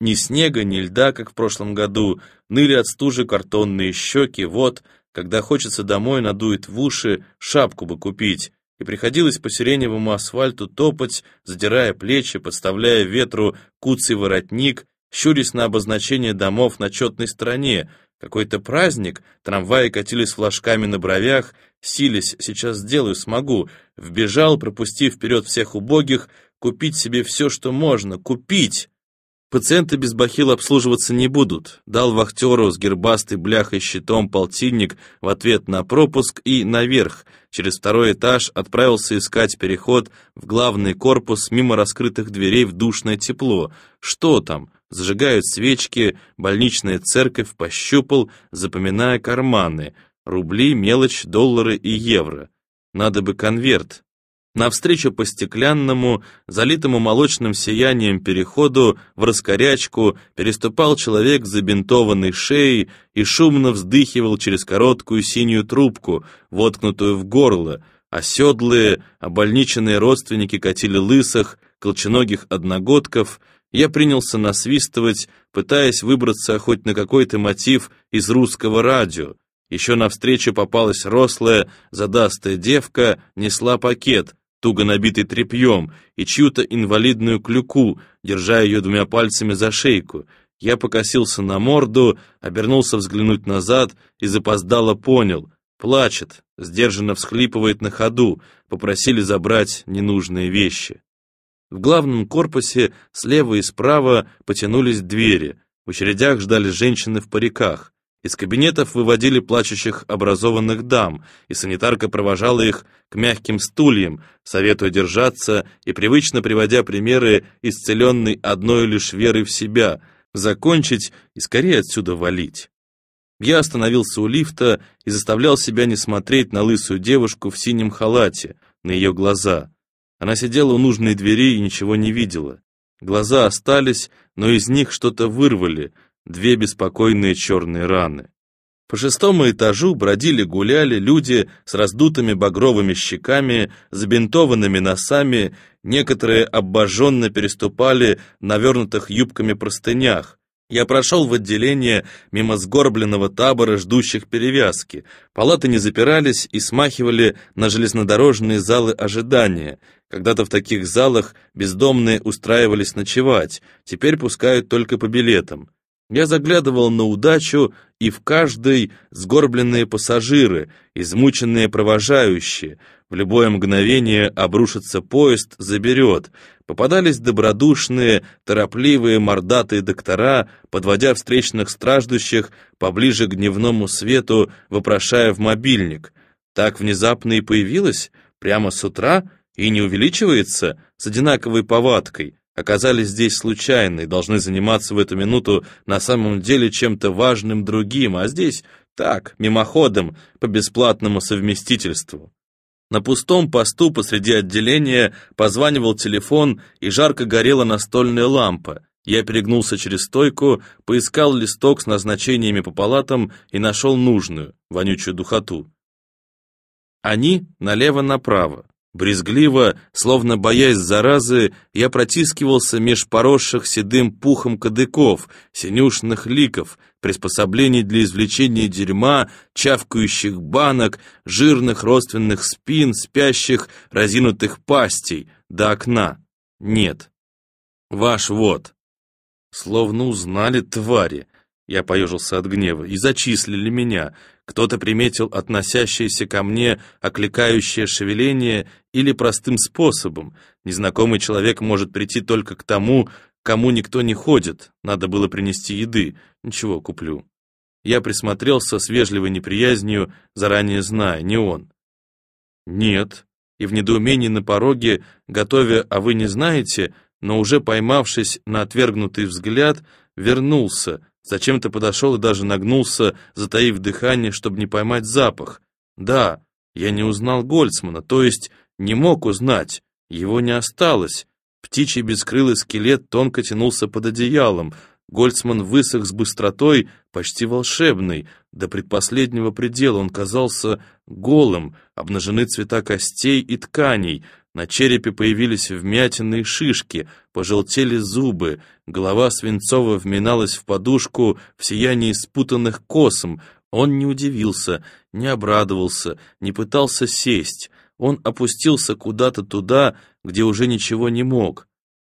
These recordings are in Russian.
Ни снега, ни льда, как в прошлом году, ныли от стужи картонные щеки, вот, когда хочется домой, надует в уши, шапку бы купить, и приходилось по сиреневому асфальту топать, задирая плечи, подставляя ветру куцый воротник, щурясь на обозначение домов на четной стороне, какой-то праздник, трамваи катились флажками на бровях, сились, сейчас сделаю, смогу, вбежал, пропустив вперед всех убогих, купить себе все, что можно, купить! Пациенты без бахил обслуживаться не будут. Дал вахтеру с гербастой бляхой щитом полтинник в ответ на пропуск и наверх. Через второй этаж отправился искать переход в главный корпус мимо раскрытых дверей в душное тепло. Что там? Зажигают свечки, больничная церковь пощупал, запоминая карманы. Рубли, мелочь, доллары и евро. Надо бы конверт, навстречу по стеклянному, залитому молочным сиянием переходу в раскорячку переступал человек с забинтованной шеей и шумно вздыхивал через короткую синюю трубку, воткнутую в горло, а седлые, обольниченные родственники катили лысых, колченогих одногодков, я принялся насвистывать, пытаясь выбраться хоть на какой-то мотив из русского радио. Еще навстречу попалась рослая, задастая девка, несла пакет, туго набитый тряпьем, и чью-то инвалидную клюку, держа ее двумя пальцами за шейку. Я покосился на морду, обернулся взглянуть назад и запоздало понял. Плачет, сдержанно всхлипывает на ходу, попросили забрать ненужные вещи. В главном корпусе слева и справа потянулись двери. В очередях ждали женщины в париках. Из кабинетов выводили плачущих образованных дам, и санитарка провожала их к мягким стульям, советуя держаться и привычно приводя примеры, исцеленной одной лишь верой в себя, закончить и скорее отсюда валить. Я остановился у лифта и заставлял себя не смотреть на лысую девушку в синем халате, на ее глаза. Она сидела у нужной двери и ничего не видела. Глаза остались, но из них что-то вырвали — две беспокойные черные раны. По шестому этажу бродили-гуляли люди с раздутыми багровыми щеками, забинтованными носами, некоторые обожженно переступали на вернутых юбками простынях. Я прошел в отделение мимо сгорбленного табора, ждущих перевязки. Палаты не запирались и смахивали на железнодорожные залы ожидания. Когда-то в таких залах бездомные устраивались ночевать, теперь пускают только по билетам. Я заглядывал на удачу, и в каждой сгорбленные пассажиры, измученные провожающие. В любое мгновение обрушится поезд, заберет. Попадались добродушные, торопливые, мордатые доктора, подводя встречных страждущих поближе к дневному свету, вопрошая в мобильник. Так внезапно и появилось, прямо с утра, и не увеличивается, с одинаковой повадкой оказались здесь случайно и должны заниматься в эту минуту на самом деле чем-то важным другим, а здесь так, мимоходом, по бесплатному совместительству. На пустом посту посреди отделения позванивал телефон, и жарко горела настольная лампа. Я перегнулся через стойку, поискал листок с назначениями по палатам и нашел нужную, вонючую духоту. Они налево-направо. Брезгливо, словно боясь заразы, я протискивался меж поросших седым пухом кадыков, синюшных ликов, приспособлений для извлечения дерьма, чавкающих банок, жирных родственных спин, спящих, разинутых пастей, до окна. Нет. Ваш вот. Словно узнали твари. Я поежился от гнева. И зачислили меня. Кто-то приметил относящееся ко мне окликающее шевеление или простым способом. Незнакомый человек может прийти только к тому, кому никто не ходит. Надо было принести еды. Ничего, куплю. Я присмотрелся с вежливой неприязнью, заранее зная, не он. Нет. И в недоумении на пороге, готовя «а вы не знаете», но уже поймавшись на отвергнутый взгляд, вернулся, Зачем-то подошел и даже нагнулся, затаив дыхание, чтобы не поймать запах. Да, я не узнал Гольцмана, то есть не мог узнать. Его не осталось. Птичий бескрылый скелет тонко тянулся под одеялом. Гольцман высох с быстротой, почти волшебной. До предпоследнего предела он казался голым, обнажены цвета костей и тканей, На черепе появились вмятины и шишки, пожелтели зубы, голова Свинцова вминалась в подушку в сиянии спутанных косом. Он не удивился, не обрадовался, не пытался сесть. Он опустился куда-то туда, где уже ничего не мог.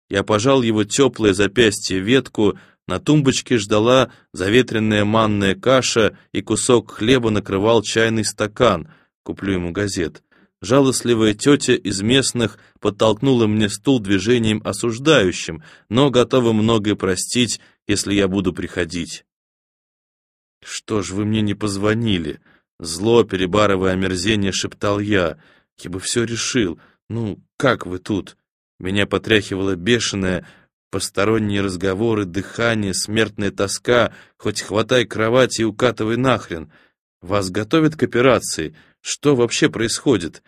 Я пожал его теплое запястье ветку, на тумбочке ждала заветренная манная каша и кусок хлеба накрывал чайный стакан. Куплю ему газет. Жалостливая тетя из местных подтолкнула мне стул движением осуждающим, но готова многое простить, если я буду приходить. «Что ж вы мне не позвонили?» Зло, перебарывая омерзение, шептал я. «Я бы все решил. Ну, как вы тут?» Меня потряхивало бешеное, посторонние разговоры, дыхание, смертная тоска. Хоть хватай кровать и укатывай нахрен. Вас готовят к операции. Что вообще происходит?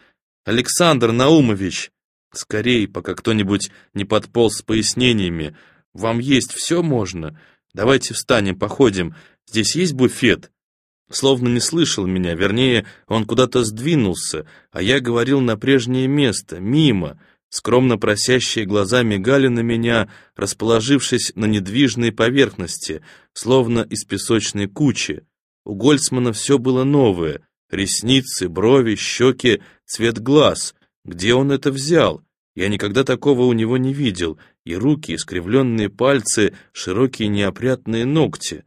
Александр Наумович! Скорей, пока кто-нибудь не подполз с пояснениями. Вам есть все можно? Давайте встанем, походим. Здесь есть буфет?» Словно не слышал меня, вернее, он куда-то сдвинулся, а я говорил на прежнее место, мимо. Скромно просящие глаза мигали на меня, расположившись на недвижной поверхности, словно из песочной кучи. У Гольцмана все было новое, Ресницы, брови, щеки, цвет глаз. Где он это взял? Я никогда такого у него не видел. И руки, искривленные пальцы, широкие неопрятные ногти.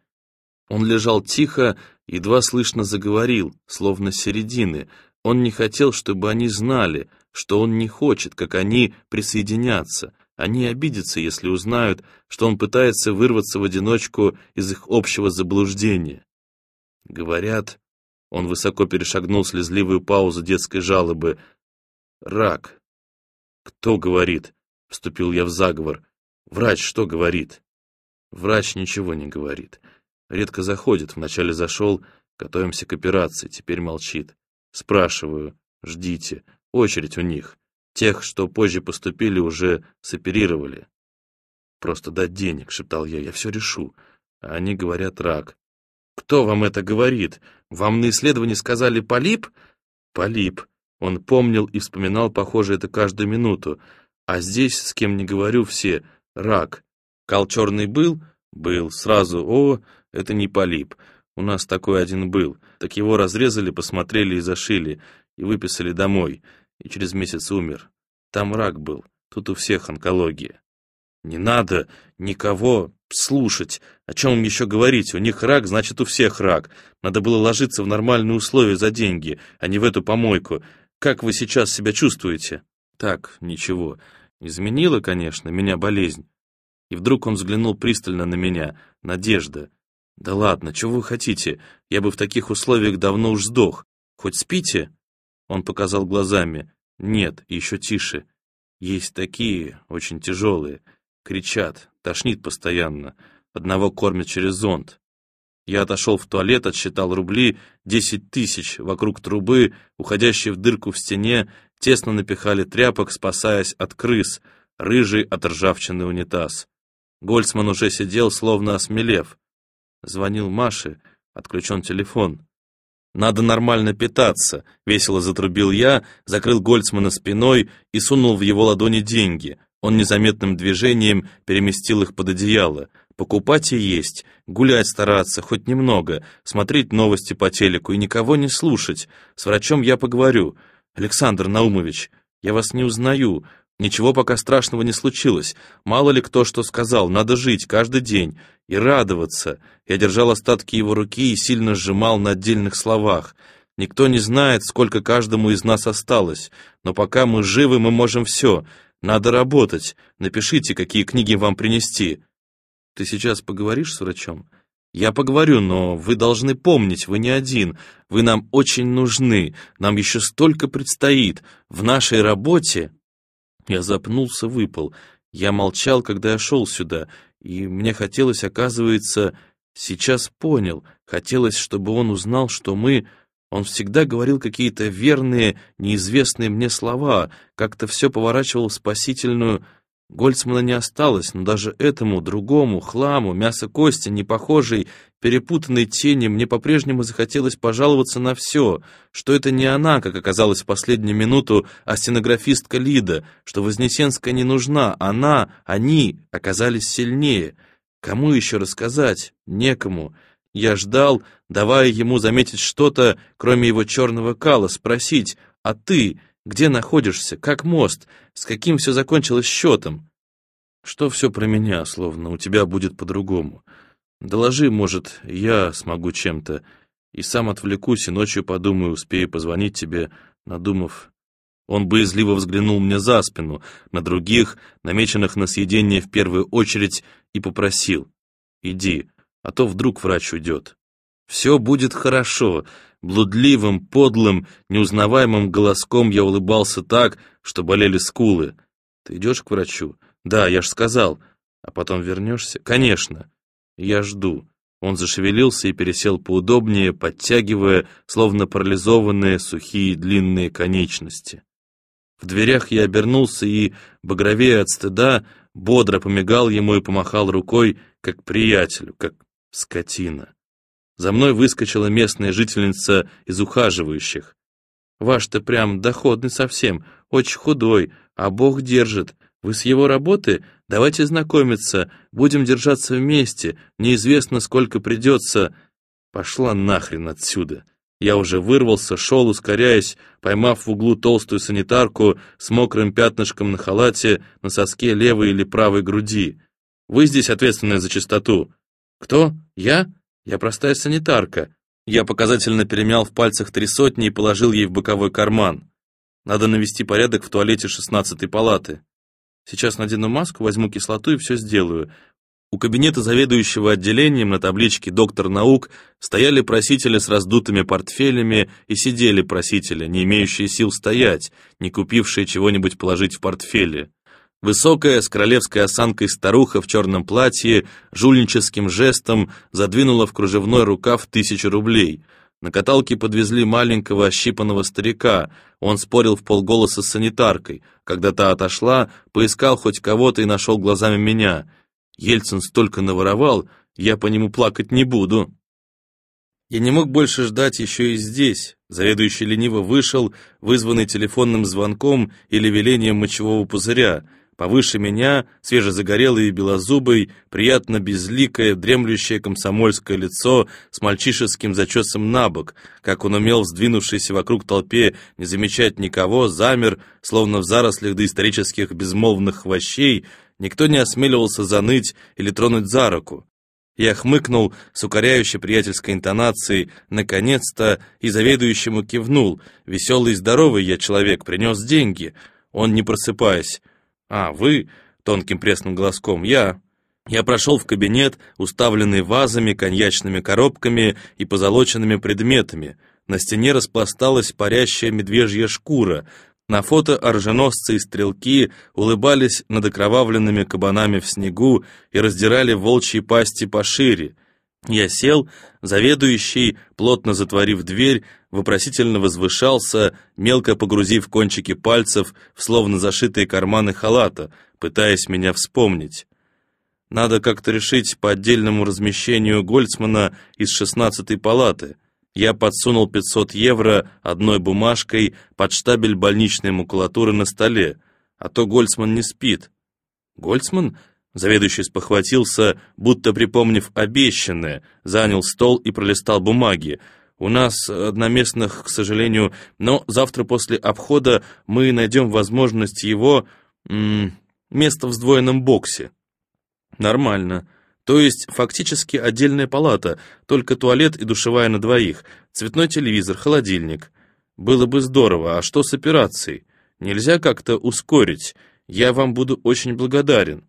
Он лежал тихо, едва слышно заговорил, словно середины. Он не хотел, чтобы они знали, что он не хочет, как они, присоединяться. Они обидятся, если узнают, что он пытается вырваться в одиночку из их общего заблуждения. Говорят, он высоко перешагнул слезливую паузу детской жалобы. «Рак». «Кто говорит?» — вступил я в заговор. «Врач что говорит?» Врач ничего не говорит. Редко заходит, вначале зашел, готовимся к операции, теперь молчит. Спрашиваю, ждите, очередь у них. Тех, что позже поступили, уже соперировали. «Просто дать денег», — шептал я, — «я все решу». А они говорят рак. «Кто вам это говорит? Вам на исследовании сказали полип?» «Полип». Он помнил и вспоминал, похоже, это каждую минуту. А здесь, с кем не говорю, все «рак». Кал черный был? Был. Сразу «О, это не полип». У нас такой один был. Так его разрезали, посмотрели и зашили, и выписали домой. И через месяц умер. Там рак был. Тут у всех онкология. Не надо никого слушать. О чем им еще говорить? У них рак, значит, у всех рак. Надо было ложиться в нормальные условия за деньги, а не в эту помойку. Как вы сейчас себя чувствуете? Так, ничего. Изменила, конечно, меня болезнь. И вдруг он взглянул пристально на меня. Надежда. Да ладно, чего вы хотите? Я бы в таких условиях давно уж сдох. Хоть спите? Он показал глазами. Нет, еще тише. Есть такие, очень тяжелые. Кричат, тошнит постоянно. Одного кормят через зонт. Я отошел в туалет, отсчитал рубли, десять тысяч. Вокруг трубы, уходящей в дырку в стене, тесно напихали тряпок, спасаясь от крыс, рыжий от ржавчины унитаз. Гольцман уже сидел, словно осмелев. Звонил Маше, отключен телефон. «Надо нормально питаться», — весело затрубил я, закрыл Гольцмана спиной и сунул в его ладони деньги. Он незаметным движением переместил их под одеяло. Покупать и есть, гулять стараться, хоть немного, смотреть новости по телеку и никого не слушать. С врачом я поговорю. Александр Наумович, я вас не узнаю. Ничего пока страшного не случилось. Мало ли кто что сказал, надо жить каждый день и радоваться. Я держал остатки его руки и сильно сжимал на отдельных словах. Никто не знает, сколько каждому из нас осталось, но пока мы живы, мы можем все. Надо работать. Напишите, какие книги вам принести. Ты сейчас поговоришь с врачом? Я поговорю, но вы должны помнить, вы не один. Вы нам очень нужны. Нам еще столько предстоит. В нашей работе... Я запнулся, выпал. Я молчал, когда я шел сюда, и мне хотелось, оказывается, сейчас понял. Хотелось, чтобы он узнал, что мы он всегда говорил какие-то верные, неизвестные мне слова, как-то все поворачивал в спасительную... Гольцмана не осталось, но даже этому, другому, хламу, мясо-кости, непохожей, перепутанной тени, мне по-прежнему захотелось пожаловаться на все, что это не она, как оказалось в последнюю минуту, а стенографистка Лида, что Вознесенская не нужна, она, они оказались сильнее. Кому еще рассказать? Некому. Я ждал, давая ему заметить что-то, кроме его черного кала, спросить, а ты, где находишься, как мост, с каким все закончилось счетом? Что все про меня, словно у тебя будет по-другому. Доложи, может, я смогу чем-то, и сам отвлекусь, и ночью подумаю, успею позвонить тебе, надумав. Он боязливо взглянул мне за спину, на других, намеченных на съедение в первую очередь, и попросил, иди, а то вдруг врач уйдет. Все будет хорошо. Блудливым, подлым, неузнаваемым голоском я улыбался так, что болели скулы. Ты идешь к врачу? Да, я ж сказал. А потом вернешься? Конечно. Я жду. Он зашевелился и пересел поудобнее, подтягивая, словно парализованные, сухие длинные конечности. В дверях я обернулся и, багровее от стыда, бодро помигал ему и помахал рукой, как приятелю, как скотина. За мной выскочила местная жительница из ухаживающих. «Ваш-то прям доходный совсем, очень худой, а Бог держит. Вы с его работы? Давайте знакомиться, будем держаться вместе, неизвестно, сколько придется...» Пошла нахрен отсюда. Я уже вырвался, шел, ускоряясь, поймав в углу толстую санитарку с мокрым пятнышком на халате на соске левой или правой груди. «Вы здесь ответственная за чистоту». «Кто? Я?» Я простая санитарка. Я показательно перемял в пальцах три сотни и положил ей в боковой карман. Надо навести порядок в туалете шестнадцатой палаты. Сейчас надену маску, возьму кислоту и все сделаю. У кабинета заведующего отделением на табличке «Доктор наук» стояли просители с раздутыми портфелями и сидели просители, не имеющие сил стоять, не купившие чего-нибудь положить в портфели. Высокая, с королевской осанкой старуха в черном платье, жульническим жестом задвинула в кружевной рукав тысячу рублей. На каталке подвезли маленького ощипанного старика. Он спорил в полголоса с санитаркой. Когда та отошла, поискал хоть кого-то и нашел глазами меня. Ельцин столько наворовал, я по нему плакать не буду. Я не мог больше ждать еще и здесь. Заведующий лениво вышел, вызванный телефонным звонком или велением мочевого пузыря — Повыше меня, свежезагорелый и белозубый, приятно безликое, дремлющее комсомольское лицо с мальчишеским зачесом на бок, как он умел, сдвинувшийся вокруг толпе, не замечать никого, замер, словно в зарослях доисторических безмолвных хвощей, никто не осмеливался заныть или тронуть за руку. Я хмыкнул с укоряющей приятельской интонацией, наконец-то, и заведующему кивнул. Веселый и здоровый я человек, принес деньги. Он, не просыпаясь, «А, вы?» — тонким пресным голоском. «Я». Я прошел в кабинет, уставленный вазами, коньячными коробками и позолоченными предметами. На стене распласталась парящая медвежья шкура. На фото оруженосцы и стрелки улыбались над окровавленными кабанами в снегу и раздирали волчьи пасти пошире. Я сел, заведующий, плотно затворив дверь, вопросительно возвышался, мелко погрузив кончики пальцев в словно зашитые карманы халата, пытаясь меня вспомнить. Надо как-то решить по отдельному размещению Гольцмана из шестнадцатой палаты. Я подсунул 500 евро одной бумажкой под штабель больничной макулатуры на столе, а то Гольцман не спит. Гольцман Заведующий спохватился, будто припомнив обещанное, занял стол и пролистал бумаги. «У нас одноместных, к сожалению, но завтра после обхода мы найдем возможность его... Место в сдвоенном боксе». «Нормально. То есть фактически отдельная палата, только туалет и душевая на двоих, цветной телевизор, холодильник. Было бы здорово, а что с операцией? Нельзя как-то ускорить? Я вам буду очень благодарен».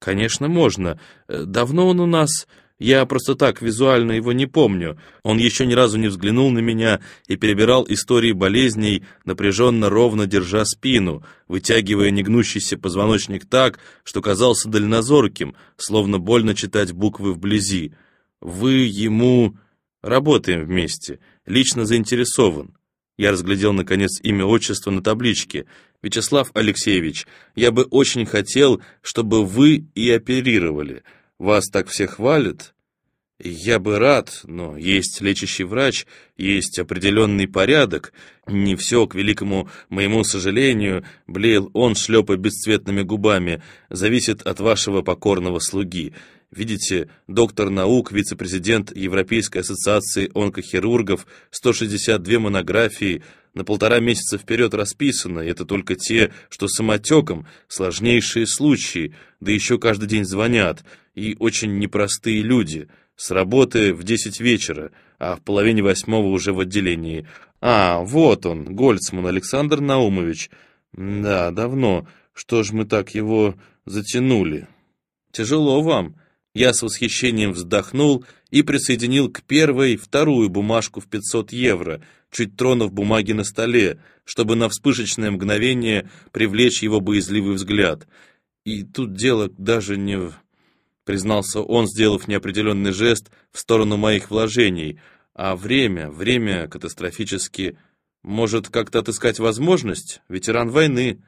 «Конечно, можно. Э, давно он у нас...» Я просто так визуально его не помню. Он еще ни разу не взглянул на меня и перебирал истории болезней, напряженно ровно держа спину, вытягивая негнущийся позвоночник так, что казался дальнозорким, словно больно читать буквы вблизи. «Вы ему...» «Работаем вместе. Лично заинтересован». Я разглядел, наконец, имя отчество на табличке. «Вячеслав Алексеевич, я бы очень хотел, чтобы вы и оперировали. Вас так все хвалят?» «Я бы рад, но есть лечащий врач, есть определенный порядок. Не все, к великому моему сожалению, блеял он, шлепая бесцветными губами, зависит от вашего покорного слуги. Видите, доктор наук, вице-президент Европейской ассоциации онкохирургов, 162 монографии, на полтора месяца вперед расписано, это только те, что самотеком, сложнейшие случаи, да еще каждый день звонят, и очень непростые люди». С работы в десять вечера, а в половине восьмого уже в отделении. А, вот он, Гольцман Александр Наумович. Да, давно. Что ж мы так его затянули? Тяжело вам. Я с восхищением вздохнул и присоединил к первой вторую бумажку в 500 евро, чуть тронув бумаги на столе, чтобы на вспышечное мгновение привлечь его боязливый взгляд. И тут дело даже не в признался он, сделав неопределенный жест в сторону моих вложений. А время, время катастрофически... Может, как-то отыскать возможность? Ветеран войны.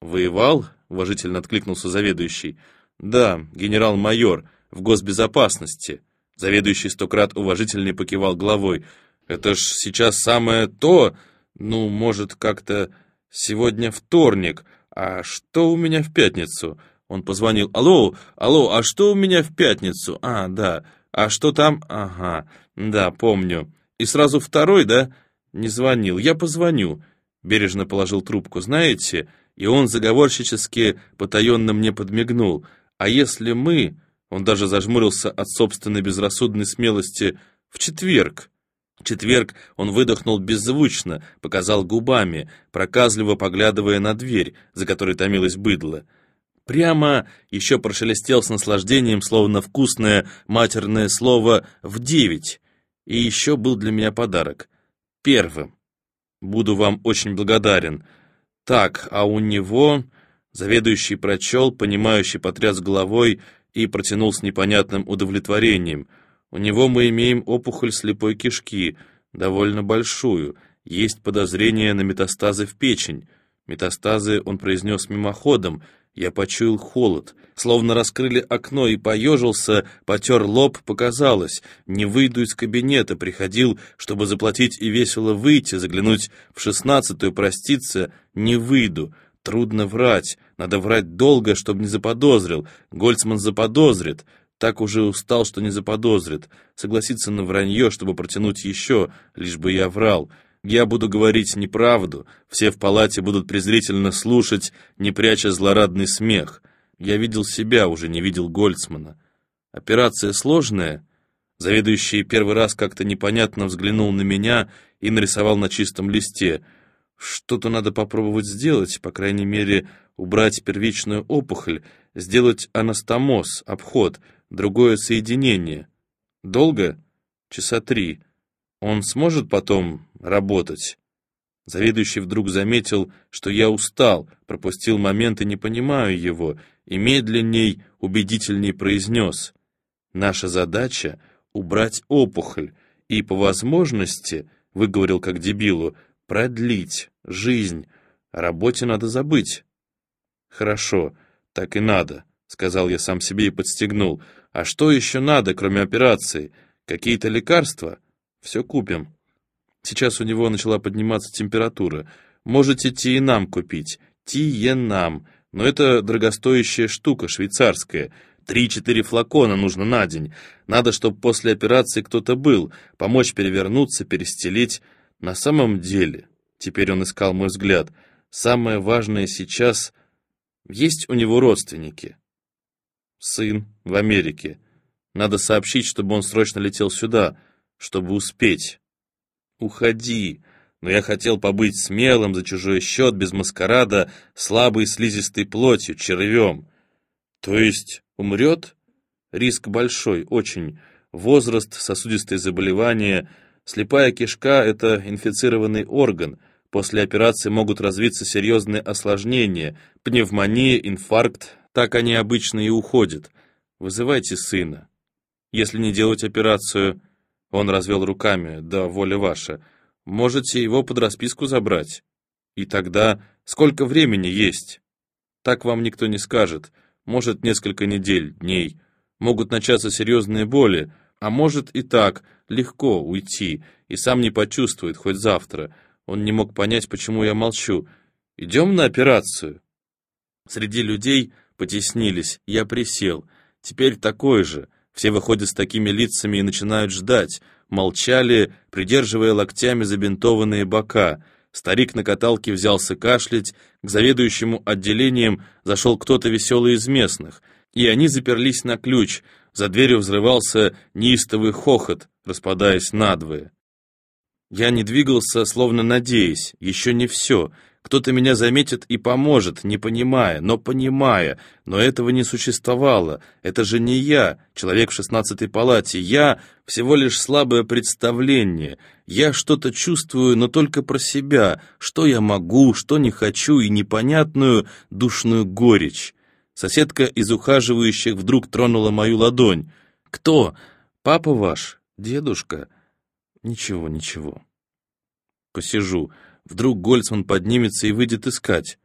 Воевал? Уважительно откликнулся заведующий. Да, генерал-майор, в госбезопасности. Заведующий стократ уважительнее покивал головой. Это ж сейчас самое то... Ну, может, как-то... Сегодня вторник. А что у меня в пятницу? Он позвонил. «Алло, алло, а что у меня в пятницу? А, да. А что там? Ага, да, помню. И сразу второй, да? Не звонил. Я позвоню». Бережно положил трубку. «Знаете?» И он заговорщически потаенно мне подмигнул. «А если мы...» Он даже зажмурился от собственной безрассудной смелости. «В четверг». В четверг он выдохнул беззвучно, показал губами, проказливо поглядывая на дверь, за которой томилось быдло. Прямо еще прошелестел с наслаждением, словно вкусное матерное слово «в девять». И еще был для меня подарок. Первым. Буду вам очень благодарен. Так, а у него... Заведующий прочел, понимающий потряс головой и протянул с непонятным удовлетворением. У него мы имеем опухоль слепой кишки, довольно большую. Есть подозрение на метастазы в печень. Метастазы он произнес мимоходом, я почуял холод, словно раскрыли окно и поежился, потер лоб, показалось. Не выйду из кабинета, приходил, чтобы заплатить и весело выйти, заглянуть в шестнадцатую, проститься, не выйду. Трудно врать, надо врать долго, чтобы не заподозрил. Гольцман заподозрит. Так уже устал, что не заподозрит. Согласиться на вранье, чтобы протянуть еще, лишь бы я врал. Я буду говорить неправду, все в палате будут презрительно слушать, не пряча злорадный смех. Я видел себя, уже не видел Гольцмана. Операция сложная. Заведующий первый раз как-то непонятно взглянул на меня и нарисовал на чистом листе. Что-то надо попробовать сделать, по крайней мере, убрать первичную опухоль, сделать анастомоз, обход, другое соединение. Долго? Часа три. Он сможет потом работать. Заведующий вдруг заметил, что я устал, пропустил момент и не понимаю его, и медленней, убедительней произнес. Наша задача — убрать опухоль и, по возможности, выговорил как дебилу, продлить жизнь. О работе надо забыть. Хорошо, так и надо, сказал я сам себе и подстегнул. А что еще надо, кроме операции? Какие-то лекарства? Все купим. Сейчас у него начала подниматься температура. Можете тиенам купить. Тиенам. Но это дорогостоящая штука, швейцарская. Три-четыре флакона нужно на день. Надо, чтобы после операции кто-то был, помочь перевернуться, перестелить. На самом деле, теперь он искал мой взгляд, самое важное сейчас... Есть у него родственники. Сын в Америке. Надо сообщить, чтобы он срочно летел сюда, чтобы успеть. «Уходи!» Но я хотел побыть смелым за чужой счет, без маскарада, слабой слизистой плотью, червем. То есть умрет? Риск большой, очень. Возраст, сосудистые заболевания. Слепая кишка — это инфицированный орган. После операции могут развиться серьезные осложнения. Пневмония, инфаркт. Так они обычно и уходят. Вызывайте сына. Если не делать операцию, он развел руками, да воля ваша. Можете его под расписку забрать. И тогда сколько времени есть? Так вам никто не скажет. Может, несколько недель, дней. Могут начаться серьезные боли, а может и так, легко уйти, и сам не почувствует, хоть завтра. Он не мог понять, почему я молчу. «Идем на операцию?» Среди людей потеснились, я присел. Теперь такой же. Все выходят с такими лицами и начинают ждать. Молчали, придерживая локтями забинтованные бока. Старик на каталке взялся кашлять, к заведующему отделением зашел кто-то веселый из местных, и они заперлись на ключ, за дверью взрывался неистовый хохот, распадаясь надвое. Я не двигался, словно надеясь, еще не все, кто-то меня заметит и поможет, не понимая, но понимая. Но этого не существовало. Это же не я, человек в шестнадцатой палате. Я всего лишь слабое представление. Я что-то чувствую, но только про себя. Что я могу, что не хочу, и непонятную душную горечь. Соседка из ухаживающих вдруг тронула мою ладонь. «Кто? Папа ваш? Дедушка?» «Ничего, ничего». «Посижу». Вдруг Гольцман поднимется и выйдет искать.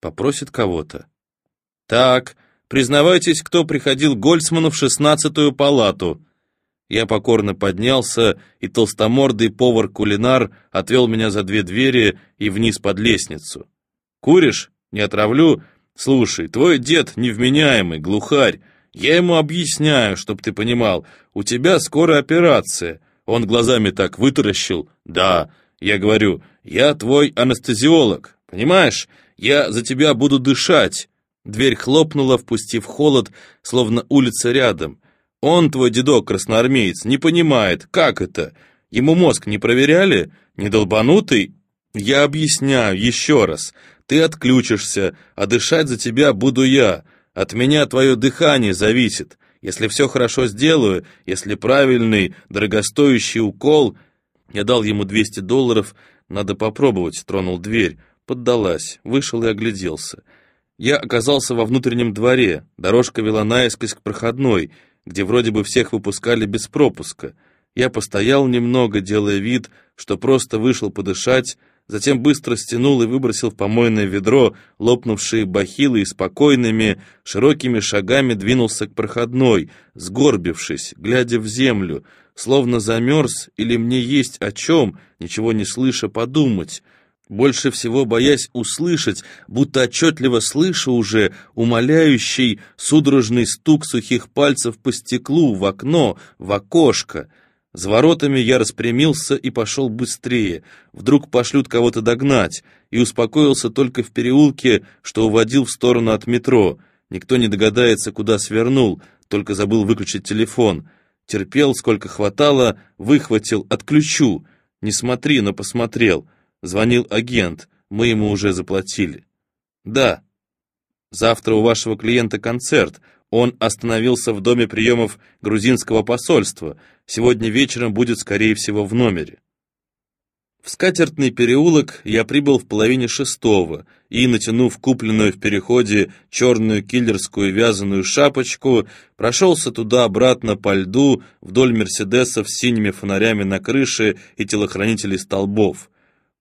Попросит кого-то. «Так, признавайтесь, кто приходил Гольцману в шестнадцатую палату?» Я покорно поднялся, и толстомордый повар-кулинар отвел меня за две двери и вниз под лестницу. «Куришь? Не отравлю? Слушай, твой дед невменяемый, глухарь. Я ему объясняю, чтоб ты понимал, у тебя скоро операция». Он глазами так вытаращил. «Да, я говорю, я твой анестезиолог, понимаешь? Я за тебя буду дышать. Дверь хлопнула, впустив холод, словно улица рядом. Он, твой дедок, красноармеец, не понимает, как это? Ему мозг не проверяли? Не долбанутый? Я объясняю еще раз. Ты отключишься, а дышать за тебя буду я. От меня твое дыхание зависит. Если все хорошо сделаю, если правильный, дорогостоящий укол, я дал ему 200 долларов, надо попробовать, тронул дверь, поддалась, вышел и огляделся. Я оказался во внутреннем дворе, дорожка вела наискось к проходной, где вроде бы всех выпускали без пропуска. Я постоял немного, делая вид, что просто вышел подышать, затем быстро стянул и выбросил в помойное ведро лопнувшие бахилы и спокойными, широкими шагами двинулся к проходной, сгорбившись, глядя в землю, словно замерз или мне есть о чем, ничего не слыша, подумать, больше всего боясь услышать, будто отчетливо слышу уже умоляющий судорожный стук сухих пальцев по стеклу, в окно, в окошко. С воротами я распрямился и пошел быстрее. Вдруг пошлют кого-то догнать, и успокоился только в переулке, что уводил в сторону от метро. Никто не догадается, куда свернул, только забыл выключить телефон. Терпел, сколько хватало, выхватил, отключу. Не смотри, но посмотрел. Звонил агент, мы ему уже заплатили. Да, завтра у вашего клиента концерт. Он остановился в доме приемов грузинского посольства. Сегодня вечером будет, скорее всего, в номере. В скатертный переулок я прибыл в половине шестого и, натянув купленную в переходе черную киллерскую вязаную шапочку, прошелся туда-обратно по льду вдоль мерседесов с синими фонарями на крыше и телохранителей столбов.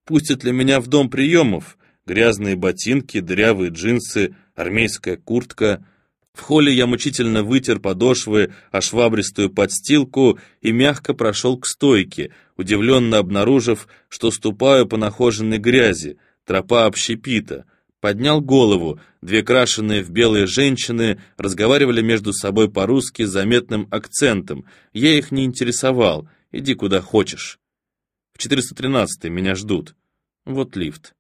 Пустят ли меня в дом приемов? Грязные ботинки, дырявые джинсы, армейская куртка — в холле я мучительно вытер подошвы о швабристую подстилку и мягко прошел к стойке, удивленно обнаружив, что ступаю по нахоженной грязи, тропа общепита. Поднял голову, две крашеные в белые женщины разговаривали между собой по-русски с заметным акцентом. Я их не интересовал, иди куда хочешь. В 413 меня ждут. Вот лифт.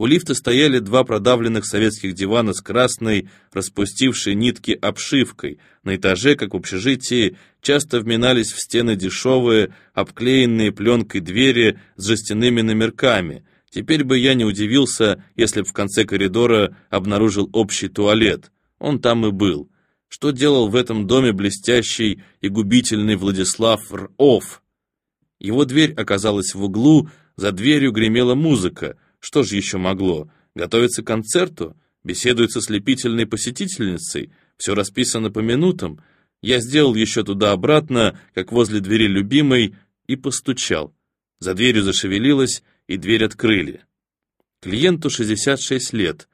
У лифта стояли два продавленных советских дивана с красной, распустившей нитки обшивкой. На этаже, как в общежитии, часто вминались в стены дешевые, обклеенные пленкой двери с жестяными номерками. Теперь бы я не удивился, если б в конце коридора обнаружил общий туалет. Он там и был. Что делал в этом доме блестящий и губительный Владислав Ров? Его дверь оказалась в углу, за дверью гремела музыка — что же еще могло? Готовится к концерту? Беседует со слепительной посетительницей? Все расписано по минутам? Я сделал еще туда-обратно, как возле двери любимой, и постучал. За дверью зашевелилась, и дверь открыли. Клиенту 66 лет.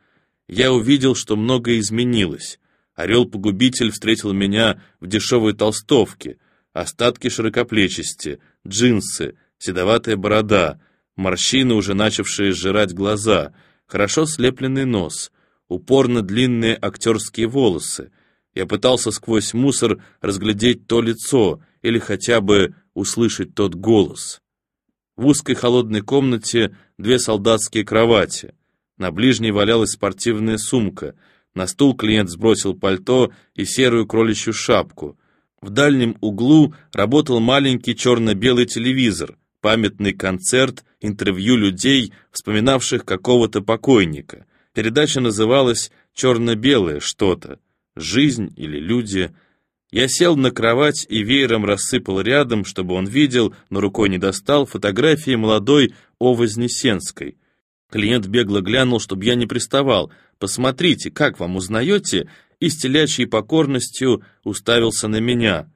Я увидел, что многое изменилось. Орел-погубитель встретил меня в дешевой толстовке, остатки широкоплечести, джинсы, седоватая борода, морщины, уже начавшие сжирать глаза, хорошо слепленный нос, упорно длинные актерские волосы. Я пытался сквозь мусор разглядеть то лицо или хотя бы услышать тот голос. В узкой холодной комнате две солдатские кровати. На ближней валялась спортивная сумка — на стул клиент сбросил пальто и серую кроличью шапку. В дальнем углу работал маленький черно-белый телевизор, памятный концерт, интервью людей, вспоминавших какого-то покойника. Передача называлась «Черно-белое что-то», «Жизнь» или «Люди». Я сел на кровать и веером рассыпал рядом, чтобы он видел, но рукой не достал, фотографии молодой О. Вознесенской. Клиент бегло глянул, чтобы я не приставал — Посмотрите, как вам узнаете?» и с телячьей покорностью уставился на меня.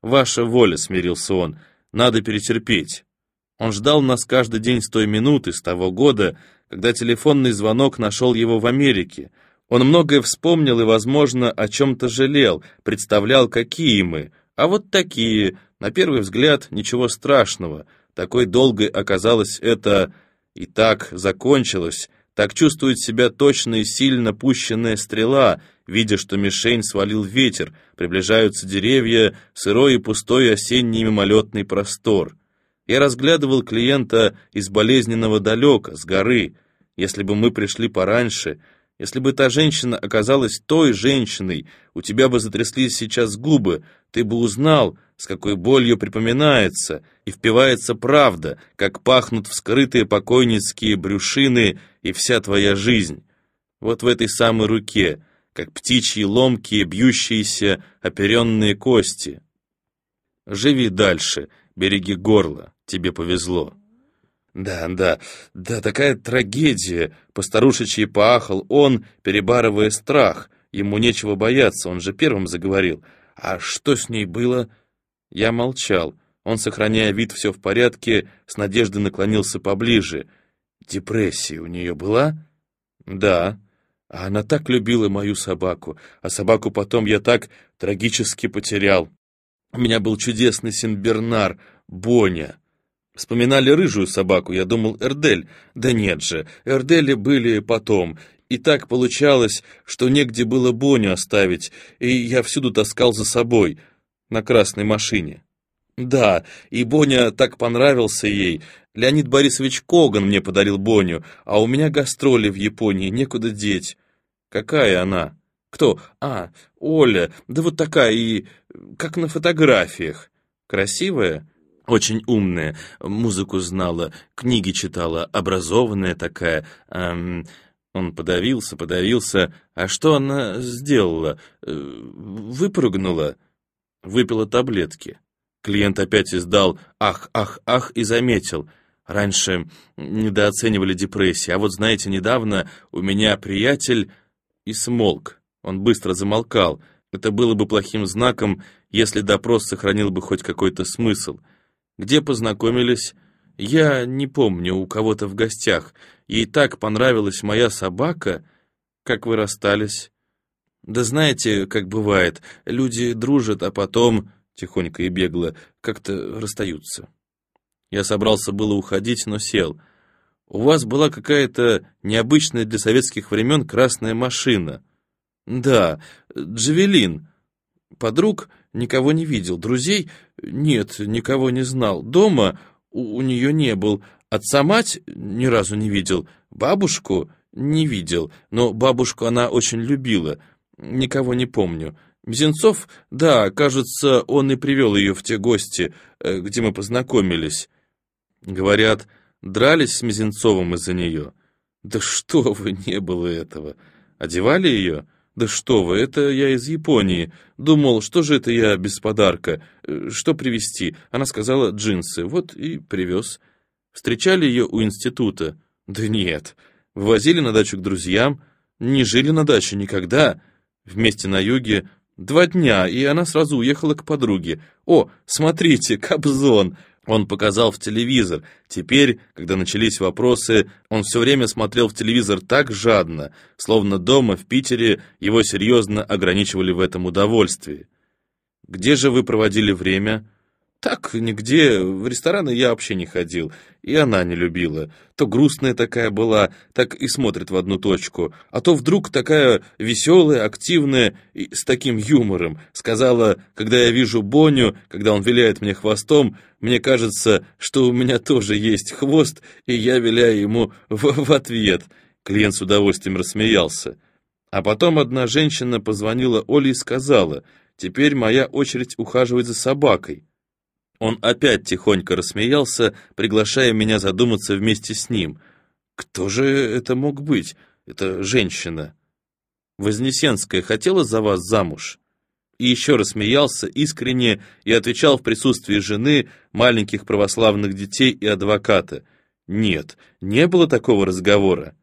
«Ваша воля», — смирился он, — «надо перетерпеть». Он ждал нас каждый день с той минуты, с того года, когда телефонный звонок нашел его в Америке. Он многое вспомнил и, возможно, о чем-то жалел, представлял, какие мы. А вот такие, на первый взгляд, ничего страшного. Такой долгой оказалось это и так закончилось, так чувствует себя точно и сильно пущенная стрела, видя, что мишень свалил ветер, приближаются деревья, сырой и пустой осенний мимолетный простор. Я разглядывал клиента из болезненного далека, с горы. Если бы мы пришли пораньше, если бы та женщина оказалась той женщиной, у тебя бы затряслись сейчас губы, ты бы узнал, с какой болью припоминается и впивается правда, как пахнут вскрытые покойницкие брюшины и вся твоя жизнь. Вот в этой самой руке, как птичьи ломкие, бьющиеся, оперенные кости. Живи дальше, береги горло, тебе повезло. Да, да, да, такая трагедия, постарушечий поахал он, перебарывая страх. Ему нечего бояться, он же первым заговорил. А что с ней было? Я молчал. Он, сохраняя вид «все в порядке», с надеждой наклонился поближе. «Депрессия у нее была?» «Да». А она так любила мою собаку, а собаку потом я так трагически потерял. У меня был чудесный синбернар, Боня. Вспоминали рыжую собаку, я думал, Эрдель. Да нет же, Эрдели были потом. И так получалось, что негде было Боню оставить, и я всюду таскал за собой, на красной машине. Да, и Боня так понравился ей. Леонид Борисович Коган мне подарил Боню, а у меня гастроли в Японии, некуда деть. Какая она? Кто? А, Оля, да вот такая и... как на фотографиях. Красивая? Очень умная, музыку знала, книги читала, образованная такая. Эм, он подавился, подавился. А что она сделала? Э, выпрыгнула? Выпила таблетки. Клиент опять издал «ах, ах, ах» и заметил. Раньше недооценивали депрессию, а вот, знаете, недавно у меня приятель и смолк. Он быстро замолкал. Это было бы плохим знаком, если допрос сохранил бы хоть какой-то смысл. Где познакомились? Я не помню, у кого-то в гостях. Ей так понравилась моя собака. Как вы расстались? Да знаете, как бывает, люди дружат, а потом тихонько и бегло, как-то расстаются. Я собрался было уходить, но сел. У вас была какая-то необычная для советских времен красная машина. Да, Джавелин. Подруг никого не видел, друзей нет, никого не знал. Дома у, у нее не был. Отца-мать ни разу не видел. Бабушку не видел, но бабушку она очень любила. Никого не помню. Мизинцов, да, кажется, он и привел ее в те гости, э, где мы познакомились. Говорят, дрались с Мизинцовым из-за нее. Да что вы, не было этого. Одевали ее? Да что вы, это я из Японии. Думал, что же это я без подарка? Э, что привезти? Она сказала, джинсы. Вот и привез. Встречали ее у института? Да нет. Вывозили на дачу к друзьям? Не жили на даче никогда. Вместе на юге Два дня, и она сразу уехала к подруге. «О, смотрите, Кобзон! Он показал в телевизор. Теперь, когда начались вопросы, он все время смотрел в телевизор так жадно, словно дома в Питере его серьезно ограничивали в этом удовольствии. «Где же вы проводили время?» Так, нигде, в рестораны я вообще не ходил, и она не любила. То грустная такая была, так и смотрит в одну точку, а то вдруг такая веселая, активная и с таким юмором. Сказала, когда я вижу Боню, когда он виляет мне хвостом, мне кажется, что у меня тоже есть хвост, и я виляю ему в, в ответ. Клиент с удовольствием рассмеялся. А потом одна женщина позвонила Оле и сказала, «Теперь моя очередь ухаживать за собакой». Он опять тихонько рассмеялся, приглашая меня задуматься вместе с ним. Кто же это мог быть? Это женщина. Вознесенская хотела за вас замуж? И еще рассмеялся искренне и отвечал в присутствии жены, маленьких православных детей и адвоката. Нет, не было такого разговора.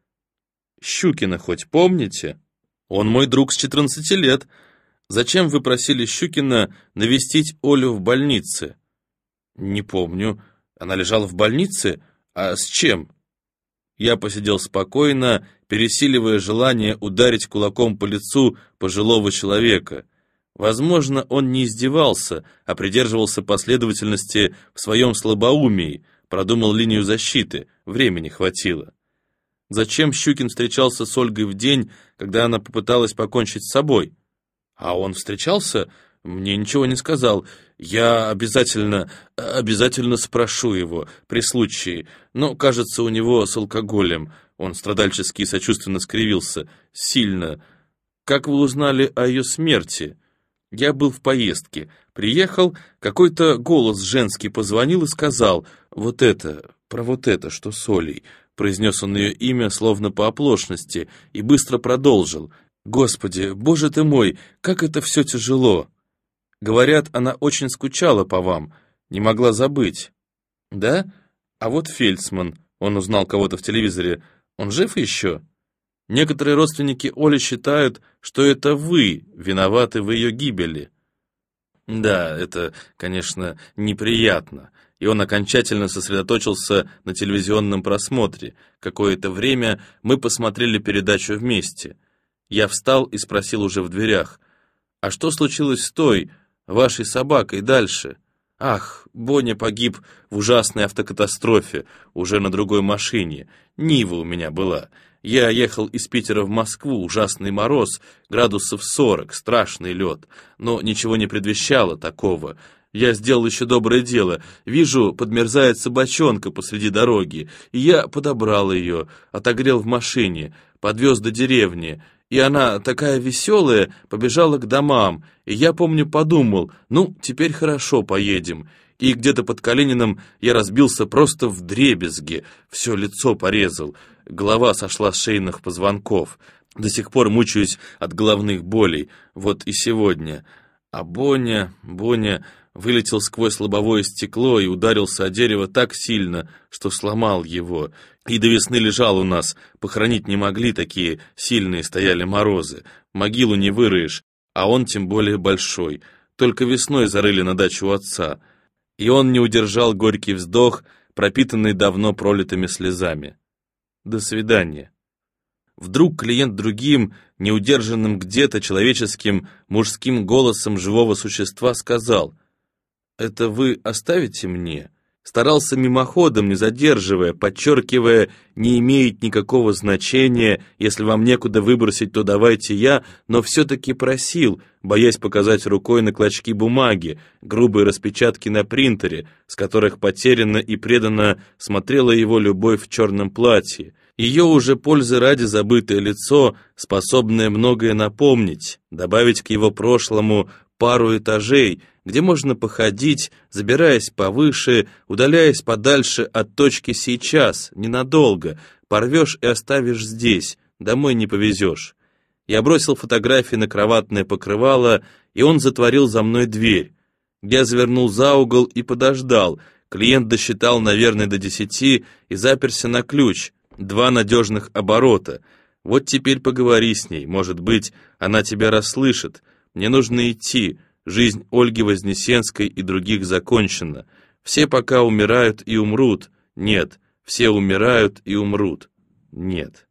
Щукина хоть помните? Он мой друг с 14 лет. Зачем вы просили Щукина навестить Олю в больнице? «Не помню. Она лежала в больнице? А с чем?» Я посидел спокойно, пересиливая желание ударить кулаком по лицу пожилого человека. Возможно, он не издевался, а придерживался последовательности в своем слабоумии, продумал линию защиты, времени хватило. Зачем Щукин встречался с Ольгой в день, когда она попыталась покончить с собой? А он встречался? Мне ничего не сказал. Я обязательно, обязательно спрошу его при случае. Но, кажется, у него с алкоголем. Он страдальчески и сочувственно скривился. Сильно. Как вы узнали о ее смерти? Я был в поездке. Приехал, какой-то голос женский позвонил и сказал, «Вот это, про вот это, что с Олей». Произнес он ее имя, словно по оплошности, и быстро продолжил. «Господи, боже ты мой, как это все тяжело!» Говорят, она очень скучала по вам, не могла забыть. Да? А вот Фельдсман, он узнал кого-то в телевизоре, он жив еще? Некоторые родственники Оли считают, что это вы виноваты в ее гибели. Да, это, конечно, неприятно. И он окончательно сосредоточился на телевизионном просмотре. Какое-то время мы посмотрели передачу вместе. Я встал и спросил уже в дверях, «А что случилось с той, вашей собакой дальше. Ах, Боня погиб в ужасной автокатастрофе, уже на другой машине. Нива у меня была. Я ехал из Питера в Москву, ужасный мороз, градусов сорок, страшный лед. Но ничего не предвещало такого. Я сделал еще доброе дело. Вижу, подмерзает собачонка посреди дороги. И я подобрал ее, отогрел в машине, подвез до деревни и она, такая веселая, побежала к домам, и я, помню, подумал, ну, теперь хорошо, поедем. И где-то под Калининым я разбился просто в дребезги, все лицо порезал, голова сошла с шейных позвонков. До сих пор мучаюсь от головных болей, вот и сегодня. А Боня, Боня вылетел сквозь лобовое стекло и ударился о дерево так сильно, что сломал его. И до весны лежал у нас, похоронить не могли, такие сильные стояли морозы. Могилу не выроешь, а он тем более большой. Только весной зарыли на дачу отца. И он не удержал горький вздох, пропитанный давно пролитыми слезами. До свидания. Вдруг клиент другим, неудержанным где-то человеческим, мужским голосом живого существа сказал «Это вы оставите мне?» старался мимоходом, не задерживая, подчеркивая, не имеет никакого значения, если вам некуда выбросить, то давайте я, но все-таки просил, боясь показать рукой на клочки бумаги, грубые распечатки на принтере, с которых потеряно и преданно смотрела его любовь в черном платье. Ее уже пользы ради забытое лицо, способное многое напомнить, добавить к его прошлому пару этажей, где можно походить, забираясь повыше, удаляясь подальше от точки сейчас, ненадолго, порвешь и оставишь здесь, домой не повезешь. Я бросил фотографии на кроватное покрывало, и он затворил за мной дверь. Я завернул за угол и подождал. Клиент досчитал, наверное, до десяти и заперся на ключ. Два надежных оборота. Вот теперь поговори с ней, может быть, она тебя расслышит. Мне нужно идти. Жизнь Ольги Вознесенской и других закончена. Все пока умирают и умрут. Нет. Все умирают и умрут. Нет.